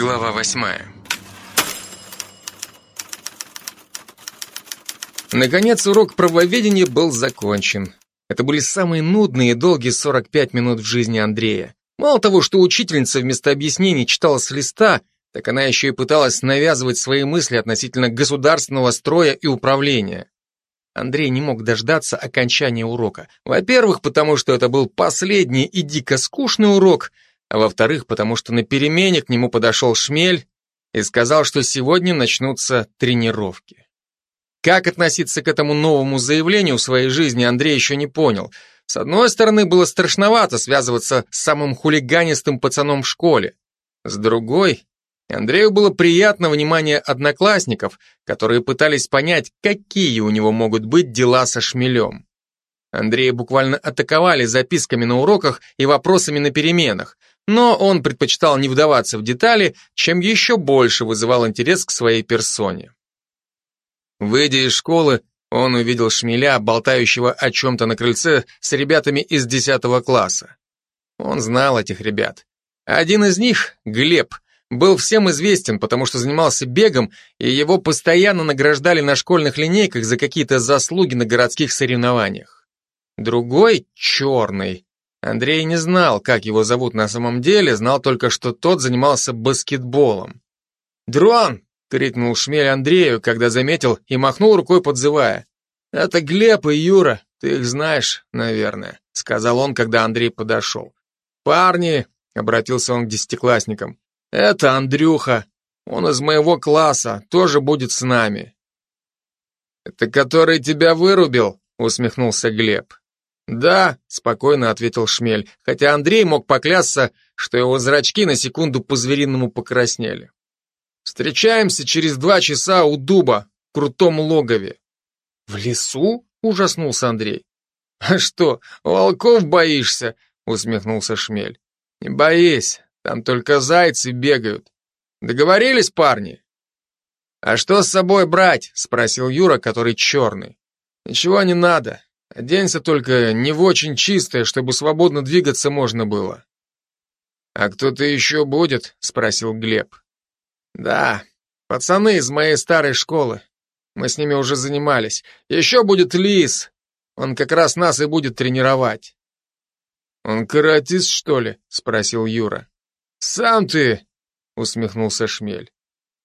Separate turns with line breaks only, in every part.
Глава восьмая. Наконец урок правоведения был закончен. Это были самые нудные и долгие 45 минут в жизни Андрея. Мало того, что учительница вместо объяснений читала с листа, так она еще и пыталась навязывать свои мысли относительно государственного строя и управления. Андрей не мог дождаться окончания урока. Во-первых, потому что это был последний и дико скучный урок, а во-вторых, потому что на перемене к нему подошел Шмель и сказал, что сегодня начнутся тренировки. Как относиться к этому новому заявлению в своей жизни, Андрей еще не понял. С одной стороны, было страшновато связываться с самым хулиганистым пацаном в школе. С другой, Андрею было приятно внимание одноклассников, которые пытались понять, какие у него могут быть дела со шмелем. Андрея буквально атаковали записками на уроках и вопросами на переменах, но он предпочитал не вдаваться в детали, чем еще больше вызывал интерес к своей персоне. Выйдя из школы, он увидел шмеля, болтающего о чем-то на крыльце с ребятами из 10 класса. Он знал этих ребят. Один из них, Глеб, был всем известен, потому что занимался бегом, и его постоянно награждали на школьных линейках за какие-то заслуги на городских соревнованиях. Другой, черный, Андрей не знал, как его зовут на самом деле, знал только, что тот занимался баскетболом. «Дрон!» — крикнул Шмель Андрею, когда заметил и махнул рукой, подзывая. «Это Глеб и Юра, ты их знаешь, наверное», — сказал он, когда Андрей подошел. «Парни!» — обратился он к десятиклассникам. «Это Андрюха. Он из моего класса, тоже будет с нами». «Это который тебя вырубил?» — усмехнулся Глеб. «Да», — спокойно ответил Шмель, хотя Андрей мог поклясться, что его зрачки на секунду по-звериному покраснели. «Встречаемся через два часа у дуба, в крутом логове». «В лесу?» — ужаснулся Андрей. «А что, волков боишься?» — усмехнулся Шмель. «Не боись, там только зайцы бегают. Договорились, парни?» «А что с собой брать?» — спросил Юра, который черный. «Ничего не надо. Оденься только не в очень чистое, чтобы свободно двигаться можно было. А кто-то еще будет? Спросил Глеб. Да, пацаны из моей старой школы. Мы с ними уже занимались. Еще будет Лис. Он как раз нас и будет тренировать. Он каратист, что ли? Спросил Юра. Сам ты, усмехнулся Шмель.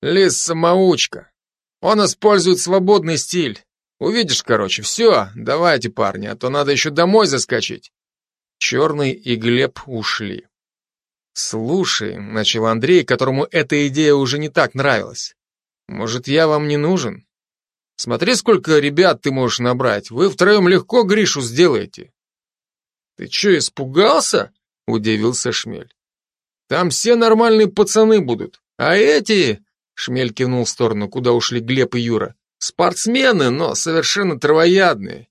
Лис самоучка. Он использует свободный стиль. Увидишь, короче, все, давайте, парни, а то надо еще домой заскочить. Черный и Глеб ушли. «Слушай», — начал Андрей, которому эта идея уже не так нравилась, «может, я вам не нужен? Смотри, сколько ребят ты можешь набрать, вы втроем легко Гришу сделаете». «Ты че, испугался?» — удивился Шмель. «Там все нормальные пацаны будут, а эти...» — Шмель кивнул в сторону, куда ушли Глеб и Юра. Спортсмены, но совершенно травоядные.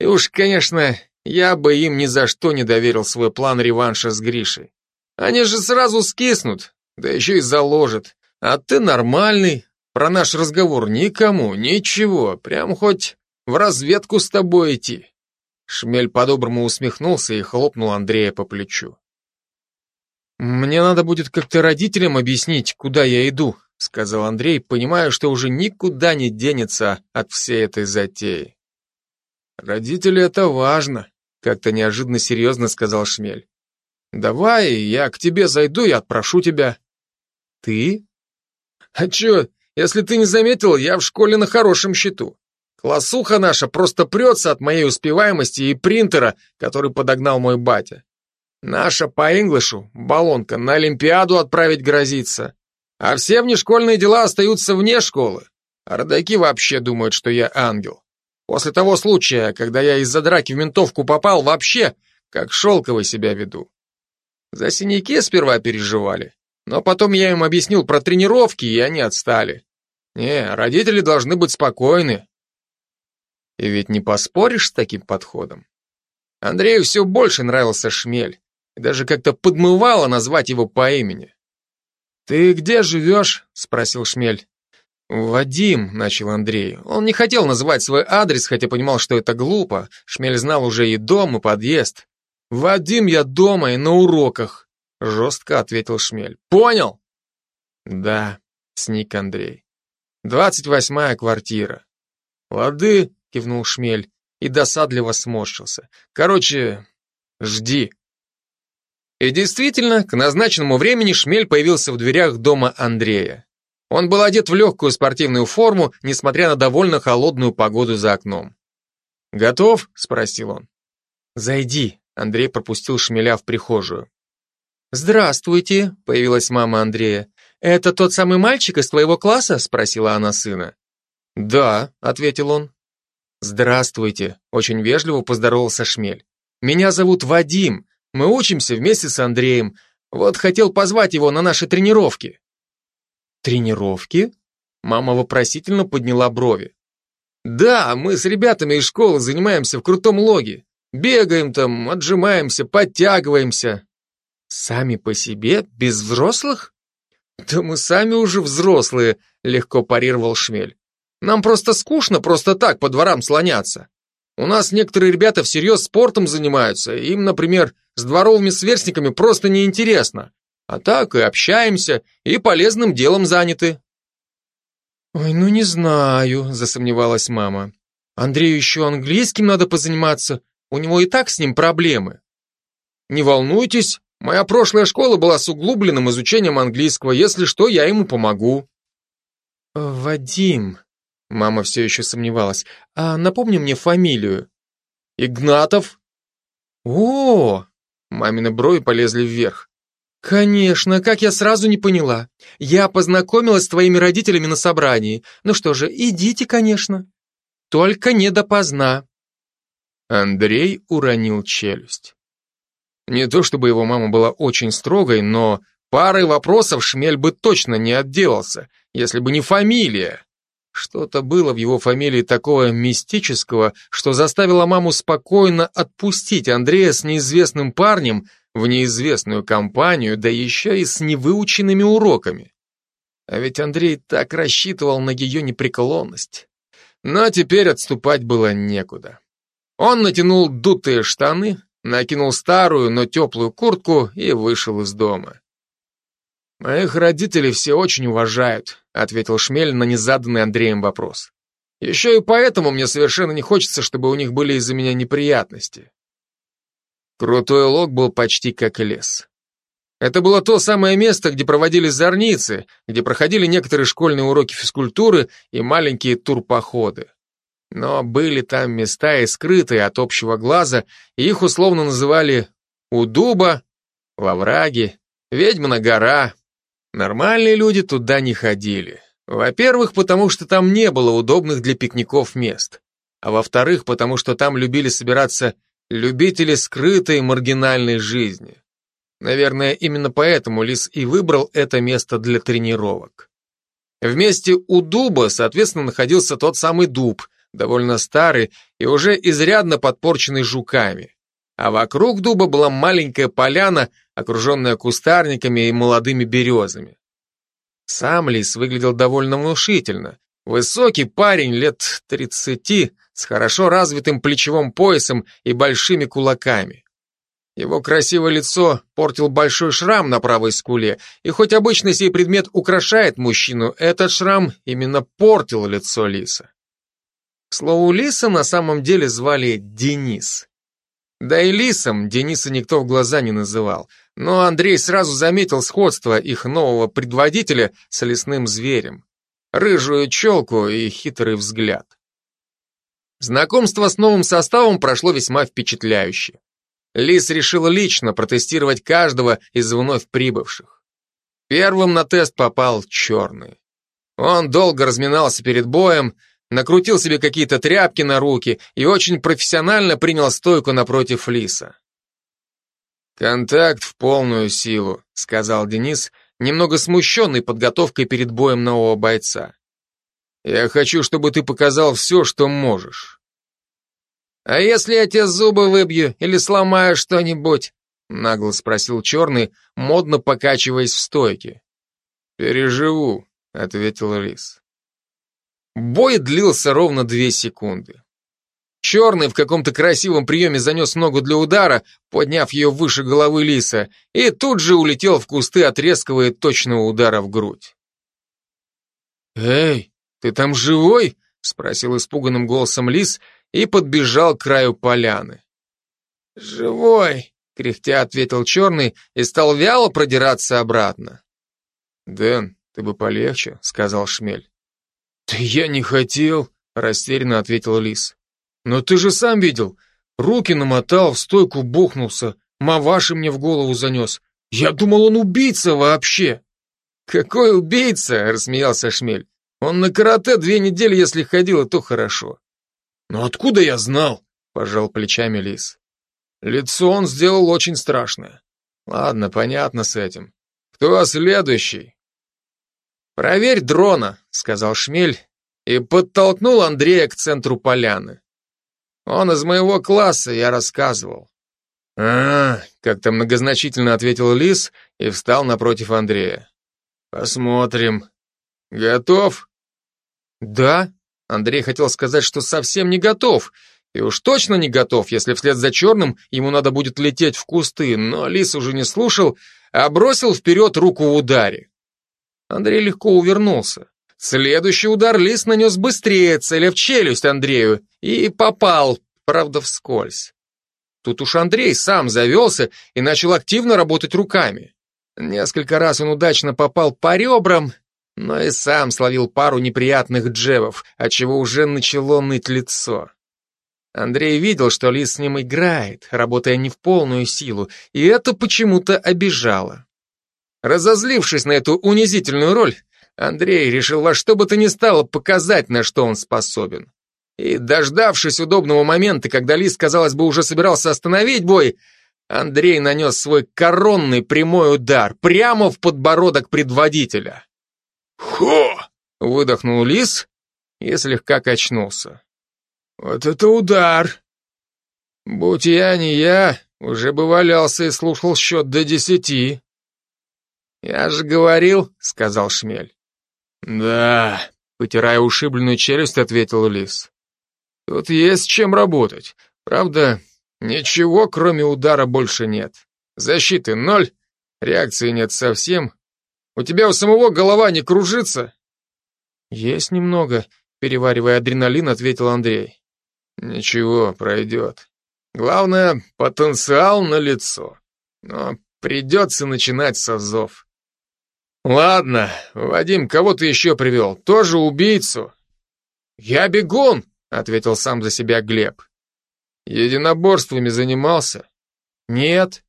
И уж, конечно, я бы им ни за что не доверил свой план реванша с Гришей. Они же сразу скиснут, да еще и заложат. А ты нормальный, про наш разговор никому, ничего, прям хоть в разведку с тобой идти. Шмель по-доброму усмехнулся и хлопнул Андрея по плечу. Мне надо будет как-то родителям объяснить, куда я иду, сказал Андрей, понимая, что уже никуда не денется от всей этой затеи. Родители это важно, как-то неожиданно серьезно сказал Шмель. Давай, я к тебе зайду и отпрошу тебя. Ты? А чё, если ты не заметил, я в школе на хорошем счету. Классуха наша просто прется от моей успеваемости и принтера, который подогнал мой батя. Наша по инглишу, баллонка, на Олимпиаду отправить грозится. А все внешкольные дела остаются вне школы. А родаки вообще думают, что я ангел. После того случая, когда я из-за драки в ментовку попал, вообще, как шелковый себя веду. За синяки сперва переживали, но потом я им объяснил про тренировки, и они отстали. Не, родители должны быть спокойны. И ведь не поспоришь с таким подходом. Андрею все больше нравился шмель, и даже как-то подмывало назвать его по имени. «Ты где живешь?» — спросил Шмель. «Вадим», — начал Андрей. Он не хотел называть свой адрес, хотя понимал, что это глупо. Шмель знал уже и дом, и подъезд. «Вадим, я дома и на уроках», — жестко ответил Шмель. «Понял?» Да, сник Андрей. Двадцать восьмая квартира. Лады, кивнул Шмель и досадливо сморщился. Короче, жди. И действительно, к назначенному времени Шмель появился в дверях дома Андрея. Он был одет в легкую спортивную форму, несмотря на довольно холодную погоду за окном. «Готов?» — спросил он. «Зайди», — Андрей пропустил Шмеля в прихожую. «Здравствуйте», — появилась мама Андрея. «Это тот самый мальчик из твоего класса?» — спросила она сына. «Да», — ответил он. «Здравствуйте», — очень вежливо поздоровался Шмель. «Меня зовут Вадим. Мы учимся вместе с Андреем. Вот хотел позвать его на наши тренировки». «Тренировки?» Мама вопросительно подняла брови. «Да, мы с ребятами из школы занимаемся в крутом логе. Бегаем там, отжимаемся, подтягиваемся». «Сами по себе? Без взрослых?» «Да мы сами уже взрослые», — легко парировал Шмель. «Нам просто скучно просто так по дворам слоняться. У нас некоторые ребята всерьез спортом занимаются, им, например, с дворовыми сверстниками просто неинтересно. А так и общаемся, и полезным делом заняты. Ой, ну не знаю, засомневалась мама. Андрею еще английским надо позаниматься, у него и так с ним проблемы. Не волнуйтесь, моя прошлая школа была с углубленным изучением английского, если что, я ему помогу. Вадим, мама все еще сомневалась, а напомни мне фамилию. Игнатов. О, мамины брови полезли вверх. «Конечно, как я сразу не поняла. Я познакомилась с твоими родителями на собрании. Ну что же, идите, конечно. Только не допоздна». Андрей уронил челюсть. Не то чтобы его мама была очень строгой, но парой вопросов Шмель бы точно не отделался, если бы не фамилия. Что-то было в его фамилии такого мистического, что заставило маму спокойно отпустить Андрея с неизвестным парнем, в неизвестную компанию, да еще и с невыученными уроками. А ведь Андрей так рассчитывал на ее непреклонность. Но теперь отступать было некуда. Он натянул дутые штаны, накинул старую, но теплую куртку и вышел из дома. «Моих родителей все очень уважают», — ответил Шмель на незаданный Андреем вопрос. «Еще и поэтому мне совершенно не хочется, чтобы у них были из-за меня неприятности. Крутой лог был почти как лес. Это было то самое место, где проводились зорницы, где проходили некоторые школьные уроки физкультуры и маленькие турпоходы. Но были там места и скрытые от общего глаза, и их условно называли Удуба, Лавраги, Ведьмина гора. Нормальные люди туда не ходили. Во-первых, потому что там не было удобных для пикников мест. А во-вторых, потому что там любили собираться любители скрытой маргинальной жизни. Наверное, именно поэтому Лис и выбрал это место для тренировок. Вместе у дуба, соответственно, находился тот самый дуб, довольно старый и уже изрядно подпорченный жуками. А вокруг дуба была маленькая поляна, окруженная кустарниками и молодыми березами. Сам лис выглядел довольно внушительно. Высокий парень лет тридцати, с хорошо развитым плечевым поясом и большими кулаками. Его красивое лицо портил большой шрам на правой скуле, и хоть обычно сей предмет украшает мужчину, этот шрам именно портил лицо Лиса. К слову, Лиса на самом деле звали Денис. Да и Лисом Дениса никто в глаза не называл, но Андрей сразу заметил сходство их нового предводителя с лесным зверем. Рыжую челку и хитрый взгляд. Знакомство с новым составом прошло весьма впечатляюще. Лис решил лично протестировать каждого из вновь прибывших. Первым на тест попал черный. Он долго разминался перед боем, накрутил себе какие-то тряпки на руки и очень профессионально принял стойку напротив Лиса. «Контакт в полную силу», — сказал Денис, немного смущенный подготовкой перед боем нового бойца. Я хочу, чтобы ты показал все, что можешь. А если я тебе зубы выбью или сломаю что-нибудь? Нагло спросил черный, модно покачиваясь в стойке. Переживу, ответил Рис. Бой длился ровно две секунды. Черный в каком-то красивом приеме занес ногу для удара, подняв ее выше головы лиса, и тут же улетел в кусты от резкого и точного удара в грудь. «Эй, ты там живой?» — спросил испуганным голосом лис и подбежал к краю поляны. «Живой!» — кряхтя ответил черный и стал вяло продираться обратно. «Дэн, ты бы полегче», — сказал Шмель. «Да я не хотел», — растерянно ответил лис. «Но ты же сам видел. Руки намотал, в стойку бухнулся, маваши мне в голову занес. Я думал, он убийца вообще». «Какой убийца?» — рассмеялся Шмель. «Он на карате две недели, если ходил, то хорошо». «Но откуда я знал?» — пожал плечами лис. Лицо он сделал очень страшное. Ладно, понятно с этим. Кто следующий? Проверь дрона, сказал Шмель и подтолкнул Андрея к центру поляны. Он из моего класса, я рассказывал. А, как-то многозначительно ответил Лис и встал напротив Андрея. Посмотрим. Готов? Да. Андрей хотел сказать, что совсем не готов, и уж точно не готов, если вслед за черным ему надо будет лететь в кусты, но лис уже не слушал, а бросил вперед руку в ударе. Андрей легко увернулся. Следующий удар лис нанес быстрее, целя в челюсть Андрею, и попал, правда, вскользь. Тут уж Андрей сам завелся и начал активно работать руками. Несколько раз он удачно попал по ребрам, но и сам словил пару неприятных джебов, отчего уже начало ныть лицо. Андрей видел, что Лис с ним играет, работая не в полную силу, и это почему-то обижало. Разозлившись на эту унизительную роль, Андрей решил во что бы то ни стало показать, на что он способен. И, дождавшись удобного момента, когда Лис, казалось бы, уже собирался остановить бой, Андрей нанес свой коронный прямой удар прямо в подбородок предводителя. «Хо!» — выдохнул Лис и слегка качнулся. Вот это удар! Будь я не я, уже бы валялся и слушал счет до десяти. Я же говорил, сказал Шмель. Да, потирая ушибленную челюсть, ответил Лис. Тут есть чем работать. Правда, ничего, кроме удара, больше нет. Защиты ноль, реакции нет совсем. У тебя у самого голова не кружится? Есть немного, переваривая адреналин, ответил Андрей. Ничего, пройдет. Главное, потенциал на лицо. Но придется начинать с азов. Ладно, Вадим, кого ты еще привел? Тоже убийцу? Я бегун, ответил сам за себя Глеб. Единоборствами занимался? Нет.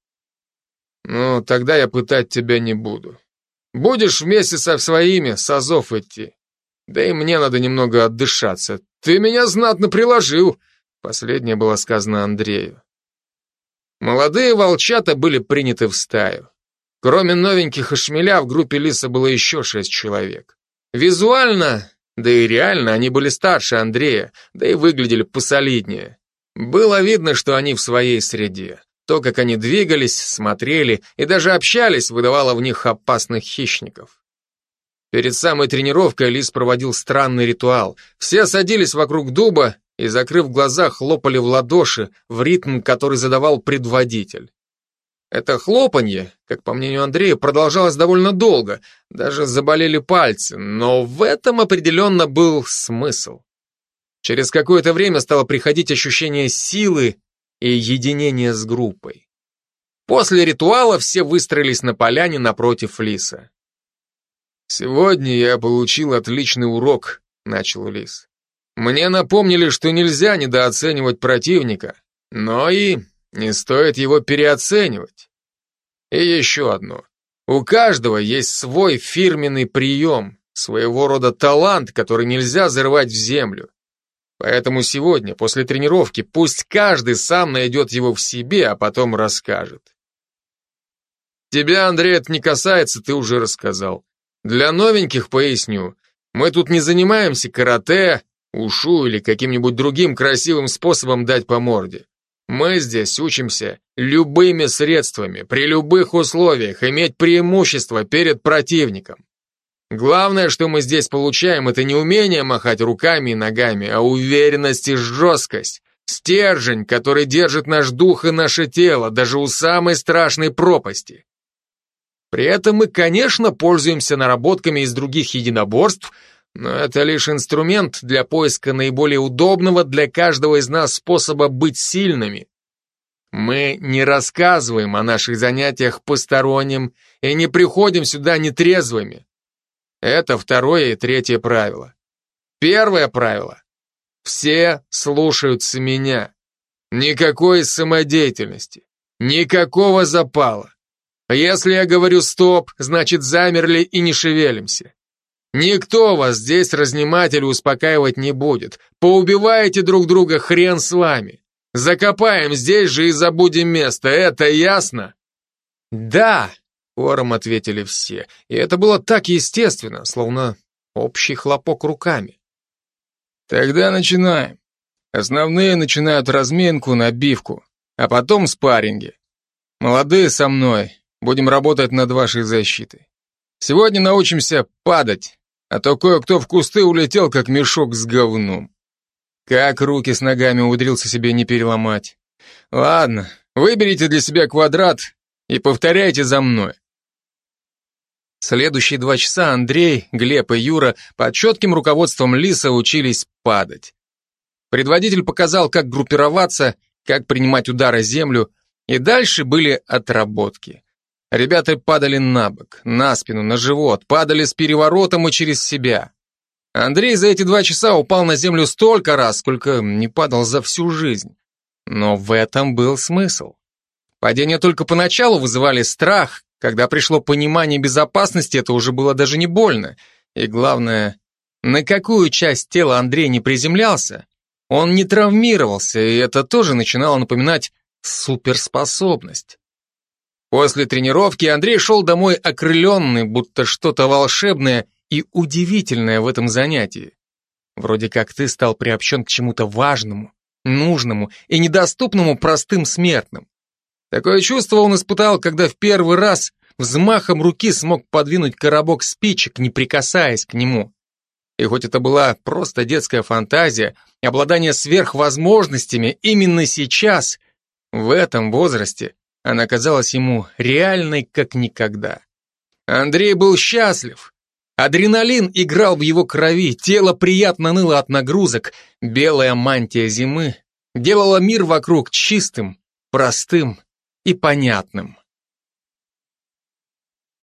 Ну, тогда я пытать тебя не буду. Будешь вместе со своими с азов идти. Да и мне надо немного отдышаться. Ты меня знатно приложил. Последнее было сказано Андрею. Молодые волчата были приняты в стаю. Кроме новеньких и шмеля, в группе Лиса было еще шесть человек. Визуально, да и реально, они были старше Андрея, да и выглядели посолиднее. Было видно, что они в своей среде. То, как они двигались, смотрели и даже общались, выдавало в них опасных хищников. Перед самой тренировкой Лис проводил странный ритуал. Все садились вокруг дуба и, закрыв глаза, хлопали в ладоши в ритм, который задавал предводитель. Это хлопанье, как по мнению Андрея, продолжалось довольно долго, даже заболели пальцы, но в этом определенно был смысл. Через какое-то время стало приходить ощущение силы и единения с группой. После ритуала все выстроились на поляне напротив Лиса. «Сегодня я получил отличный урок», — начал Лис. «Мне напомнили, что нельзя недооценивать противника, но и не стоит его переоценивать. И еще одно. У каждого есть свой фирменный прием, своего рода талант, который нельзя зарывать в землю. Поэтому сегодня, после тренировки, пусть каждый сам найдет его в себе, а потом расскажет. Тебя, Андрей, это не касается, ты уже рассказал. Для новеньких поясню, мы тут не занимаемся карате, ушу или каким-нибудь другим красивым способом дать по морде. Мы здесь учимся любыми средствами, при любых условиях, иметь преимущество перед противником. Главное, что мы здесь получаем, это не умение махать руками и ногами, а уверенность и жесткость, Стержень, который держит наш дух и наше тело, даже у самой страшной пропасти. При этом мы, конечно, пользуемся наработками из других единоборств, но это лишь инструмент для поиска наиболее удобного для каждого из нас способа быть сильными. Мы не рассказываем о наших занятиях посторонним и не приходим сюда нетрезвыми. Это второе и третье правило. Первое правило. Все слушаются меня. Никакой самодеятельности. Никакого запала. Если я говорю «стоп», значит замерли и не шевелимся. Никто вас здесь разнимать или успокаивать не будет. Поубиваете друг друга, хрен с вами. Закопаем здесь же и забудем место, это ясно? Да, хором ответили все, и это было так естественно, словно общий хлопок руками. Тогда начинаем. Основные начинают разминку, набивку, а потом спарринги. Молодые со мной, будем работать над вашей защитой. Сегодня научимся падать, а то кое-кто в кусты улетел, как мешок с говном. Как руки с ногами умудрился себе не переломать. Ладно, выберите для себя квадрат и повторяйте за мной. Следующие два часа Андрей, Глеб и Юра под четким руководством Лиса учились падать. Предводитель показал, как группироваться, как принимать удары землю, и дальше были отработки. Ребята падали на бок, на спину, на живот, падали с переворотом и через себя. Андрей за эти два часа упал на землю столько раз, сколько не падал за всю жизнь. Но в этом был смысл. Падения только поначалу вызывали страх, когда пришло понимание безопасности, это уже было даже не больно. И главное, на какую часть тела Андрей не приземлялся, он не травмировался, и это тоже начинало напоминать суперспособность. После тренировки Андрей шел домой окрыленный, будто что-то волшебное и удивительное в этом занятии. Вроде как ты стал приобщен к чему-то важному, нужному и недоступному простым смертным. Такое чувство он испытал, когда в первый раз взмахом руки смог подвинуть коробок спичек, не прикасаясь к нему. И хоть это была просто детская фантазия, обладание сверхвозможностями именно сейчас, в этом возрасте, она казалась ему реальной как никогда. Андрей был счастлив. Адреналин играл в его крови, тело приятно ныло от нагрузок, белая мантия зимы делала мир вокруг чистым, простым и понятным.